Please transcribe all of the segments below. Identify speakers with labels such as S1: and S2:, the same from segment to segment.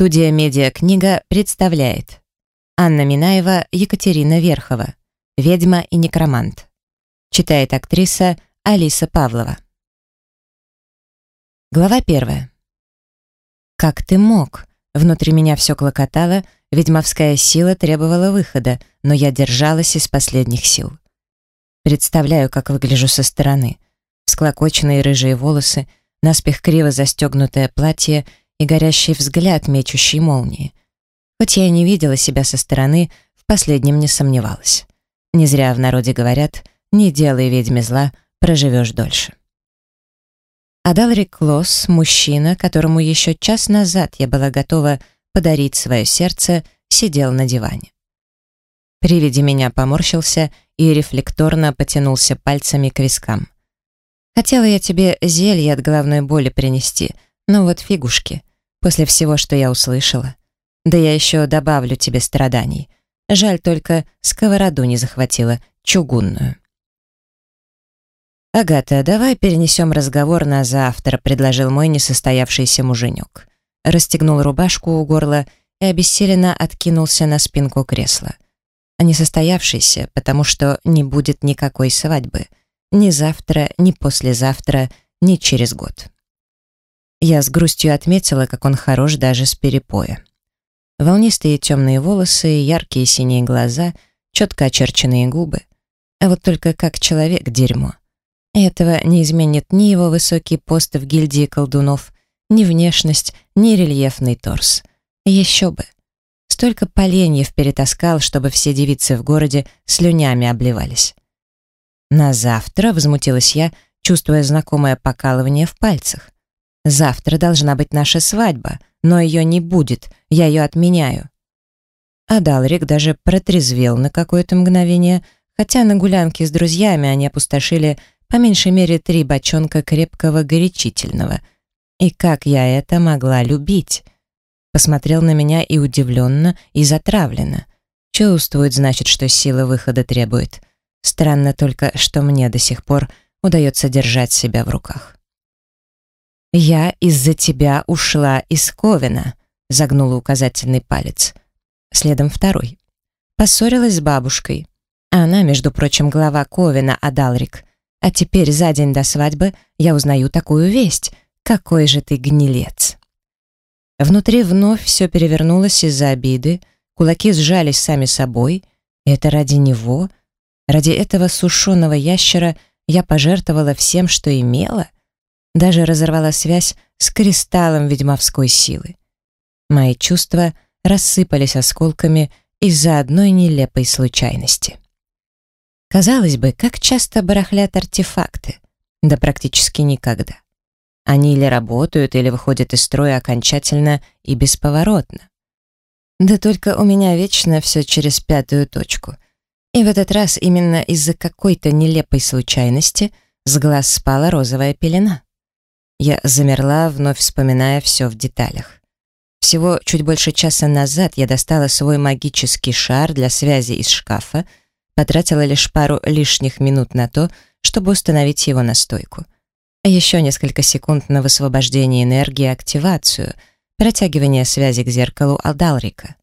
S1: Студия «Медиакнига» представляет Анна Минаева, Екатерина Верхова «Ведьма и некромант». Читает актриса Алиса Павлова. Глава первая. «Как ты мог?» Внутри меня все клокотало, ведьмовская сила требовала выхода, но я держалась из последних сил. Представляю, как выгляжу со стороны. Всклокоченные рыжие волосы, наспех криво застегнутое платье — и горящий взгляд, мечущий молнии. Хоть я и не видела себя со стороны, в последнем не сомневалась. Не зря в народе говорят «не делай ведьме зла, проживешь дольше». Адалрик Клосс, мужчина, которому еще час назад я была готова подарить свое сердце, сидел на диване. При виде меня поморщился и рефлекторно потянулся пальцами к вискам. «Хотела я тебе зелье от головной боли принести, но вот фигушки. После всего, что я услышала. Да я еще добавлю тебе страданий. Жаль только, сковороду не захватила, чугунную. «Агата, давай перенесем разговор на завтра», — предложил мой несостоявшийся муженек. Расстегнул рубашку у горла и обессиленно откинулся на спинку кресла. А несостоявшийся, потому что не будет никакой свадьбы. Ни завтра, ни послезавтра, ни через год. Я с грустью отметила, как он хорош даже с перепоя. Волнистые темные волосы, яркие синие глаза, четко очерченные губы. А вот только как человек дерьмо. Этого не изменит ни его высокий пост в гильдии колдунов, ни внешность, ни рельефный торс. Еще бы. Столько поленьев перетаскал, чтобы все девицы в городе слюнями обливались. На завтра возмутилась я, чувствуя знакомое покалывание в пальцах. Завтра должна быть наша свадьба, но ее не будет, я ее отменяю. А Далрик даже протрезвел на какое-то мгновение, хотя на гулянке с друзьями они опустошили по меньшей мере три бочонка крепкого горячительного. И как я это могла любить? Посмотрел на меня и удивленно, и затравленно. Чувствует, значит, что сила выхода требует. Странно только, что мне до сих пор удается держать себя в руках. «Я из-за тебя ушла из Ковина», — загнула указательный палец. Следом второй. Поссорилась с бабушкой. Она, между прочим, глава Ковина, Адалрик. А теперь за день до свадьбы я узнаю такую весть. Какой же ты гнилец. Внутри вновь все перевернулось из-за обиды, кулаки сжались сами собой. Это ради него, ради этого сушеного ящера я пожертвовала всем, что имела — даже разорвала связь с кристаллом ведьмовской силы. Мои чувства рассыпались осколками из-за одной нелепой случайности. Казалось бы, как часто барахлят артефакты? Да практически никогда. Они или работают, или выходят из строя окончательно и бесповоротно. Да только у меня вечно все через пятую точку. И в этот раз именно из-за какой-то нелепой случайности с глаз спала розовая пелена. Я замерла, вновь вспоминая все в деталях. Всего чуть больше часа назад я достала свой магический шар для связи из шкафа, потратила лишь пару лишних минут на то, чтобы установить его на стойку. А еще несколько секунд на высвобождение энергии и активацию, протягивание связи к зеркалу Алдалрика.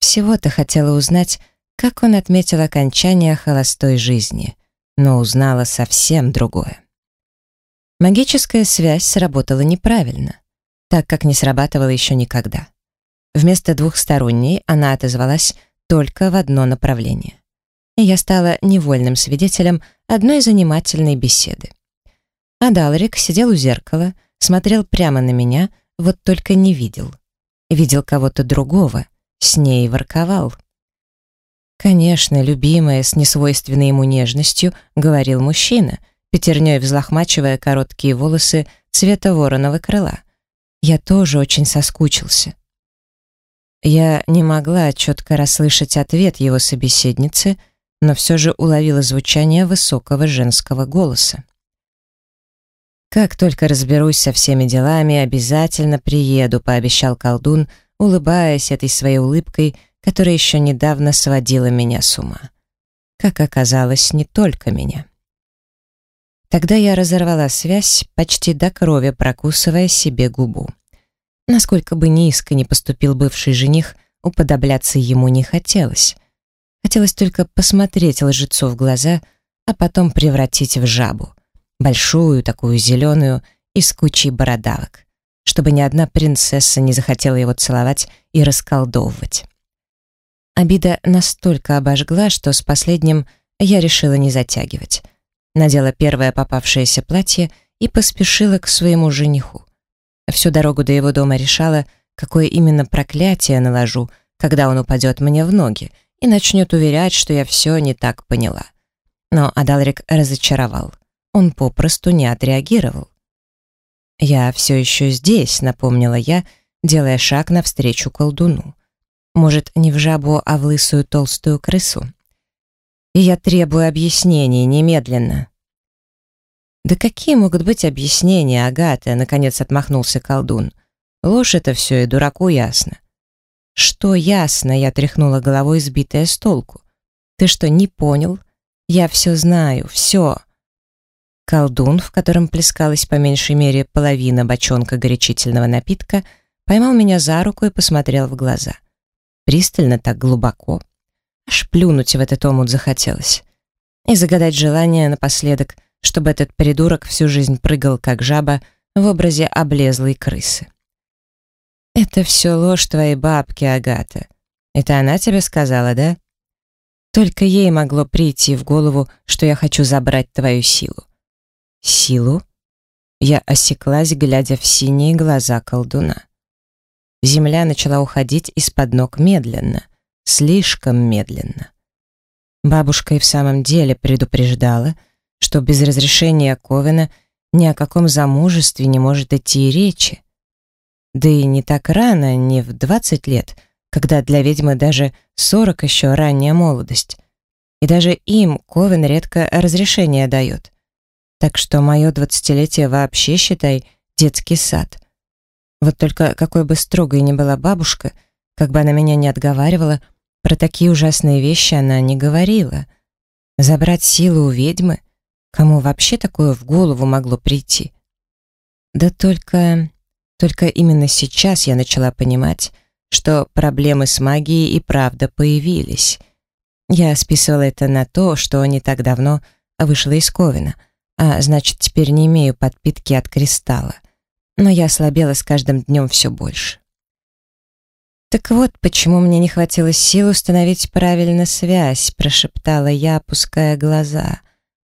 S1: Всего-то хотела узнать, как он отметил окончание холостой жизни, но узнала совсем другое. Магическая связь сработала неправильно, так как не срабатывала еще никогда. Вместо двухсторонней она отозвалась только в одно направление. И я стала невольным свидетелем одной занимательной беседы. Адалрик сидел у зеркала, смотрел прямо на меня, вот только не видел. Видел кого-то другого, с ней ворковал. Конечно, любимая, с несвойственной ему нежностью, говорил мужчина, пятерней взлохмачивая короткие волосы цвета вороного крыла. Я тоже очень соскучился. Я не могла четко расслышать ответ его собеседницы, но все же уловила звучание высокого женского голоса. «Как только разберусь со всеми делами, обязательно приеду», — пообещал колдун, улыбаясь этой своей улыбкой, которая еще недавно сводила меня с ума. Как оказалось, не только меня. Тогда я разорвала связь, почти до крови прокусывая себе губу. Насколько бы низко ни поступил бывший жених, уподобляться ему не хотелось. Хотелось только посмотреть лжецу в глаза, а потом превратить в жабу. Большую, такую зеленую и с кучей бородавок, чтобы ни одна принцесса не захотела его целовать и расколдовывать. Обида настолько обожгла, что с последним я решила не затягивать. Надела первое попавшееся платье и поспешила к своему жениху. Всю дорогу до его дома решала, какое именно проклятие наложу, когда он упадет мне в ноги и начнет уверять, что я все не так поняла. Но Адалрик разочаровал. Он попросту не отреагировал. «Я все еще здесь», — напомнила я, делая шаг навстречу колдуну. «Может, не в жабу, а в лысую толстую крысу?» «И я требую объяснений немедленно». «Да какие могут быть объяснения, Агата?» — наконец отмахнулся колдун. «Ложь это все, и дураку ясно». «Что ясно?» — я тряхнула головой, сбитая с толку. «Ты что, не понял? Я все знаю, все». Колдун, в котором плескалась по меньшей мере половина бочонка горячительного напитка, поймал меня за руку и посмотрел в глаза. Пристально, так глубоко. Аж плюнуть в этот омут захотелось. И загадать желание напоследок, чтобы этот придурок всю жизнь прыгал, как жаба, в образе облезлой крысы. «Это все ложь твоей бабки, Агата. Это она тебе сказала, да?» Только ей могло прийти в голову, что я хочу забрать твою силу. Силу? Я осеклась, глядя в синие глаза колдуна. Земля начала уходить из-под ног медленно, слишком медленно. Бабушка и в самом деле предупреждала, что без разрешения Ковена ни о каком замужестве не может идти и речи. Да и не так рано, не в 20 лет, когда для ведьмы даже 40 еще ранняя молодость. И даже им Ковен редко разрешение дает. Так что мое двадцатилетие вообще, считай, детский сад. Вот только какой бы строгой ни была бабушка, как бы она меня не отговаривала, про такие ужасные вещи она не говорила. Забрать силу у ведьмы? Кому вообще такое в голову могло прийти? Да только... Только именно сейчас я начала понимать, что проблемы с магией и правда появились. Я списывала это на то, что не так давно вышла из Ковина, а значит, теперь не имею подпитки от кристалла. Но я ослабела с каждым днем все больше. «Так вот, почему мне не хватило сил установить правильно связь», прошептала я, опуская глаза.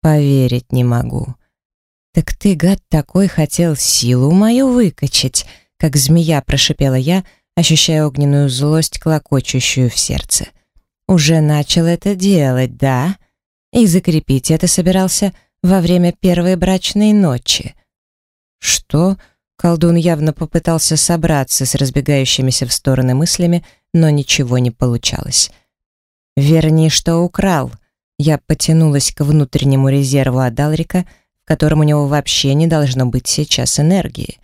S1: «Поверить не могу». «Так ты, гад такой, хотел силу мою выкачать», как змея прошипела я, ощущая огненную злость, клокочущую в сердце. «Уже начал это делать, да? И закрепить это собирался во время первой брачной ночи». «Что?» Колдун явно попытался собраться с разбегающимися в стороны мыслями, но ничего не получалось. «Верни, что украл». Я потянулась к внутреннему резерву Адалрика, в котором у него вообще не должно быть сейчас энергии.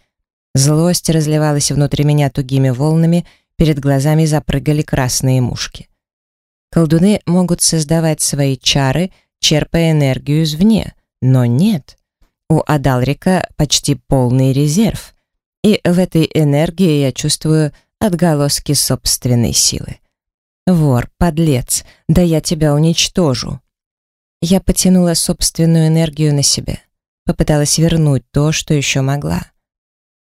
S1: Злость разливалась внутри меня тугими волнами, перед глазами запрыгали красные мушки. Колдуны могут создавать свои чары, черпая энергию извне, но нет. У Адалрика почти полный резерв, и в этой энергии я чувствую отголоски собственной силы. Вор, подлец, да я тебя уничтожу. Я потянула собственную энергию на себя. Попыталась вернуть то, что еще могла.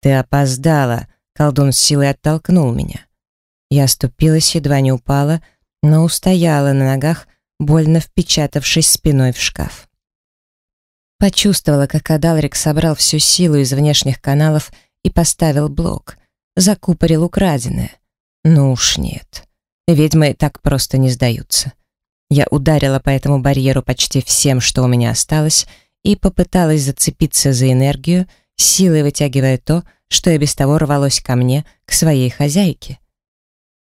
S1: «Ты опоздала!» — колдун с силой оттолкнул меня. Я оступилась, едва не упала, но устояла на ногах, больно впечатавшись спиной в шкаф. Почувствовала, как Адалрик собрал всю силу из внешних каналов и поставил блок. Закупорил украденное. Ну уж нет. Ведьмы так просто не сдаются. Я ударила по этому барьеру почти всем, что у меня осталось, и попыталась зацепиться за энергию, силой вытягивая то, что и без того рвалось ко мне, к своей хозяйке.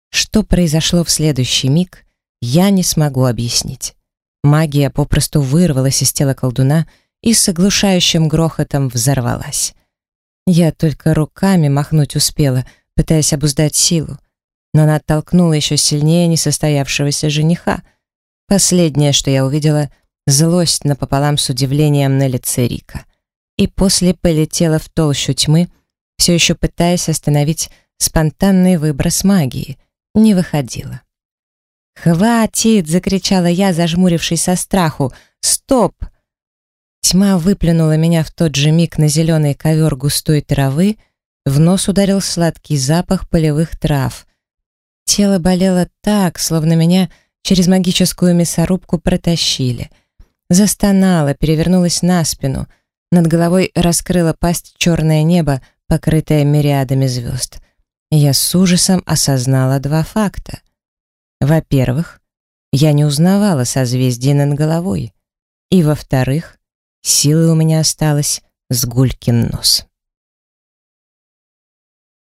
S1: Что произошло в следующий миг, я не смогу объяснить. Магия попросту вырвалась из тела колдуна и с оглушающим грохотом взорвалась. Я только руками махнуть успела, пытаясь обуздать силу, но она оттолкнула еще сильнее несостоявшегося жениха. Последнее, что я увидела, злость напополам с удивлением на лице Рика. И после полетела в толщу тьмы, все еще пытаясь остановить спонтанный выброс магии. Не выходило. «Хватит!» — закричала я, зажмурившись со страху. «Стоп!» Тьма выплюнула меня в тот же миг на зеленый ковер густой травы, в нос ударил сладкий запах полевых трав. Тело болело так, словно меня через магическую мясорубку протащили. Застонала, перевернулась на спину. Над головой раскрыла пасть черное небо, покрытое мириадами звезд. Я с ужасом осознала два факта. Во-первых, я не узнавала созвездие над головой. И во-вторых, силы у меня осталось с гулькин нос.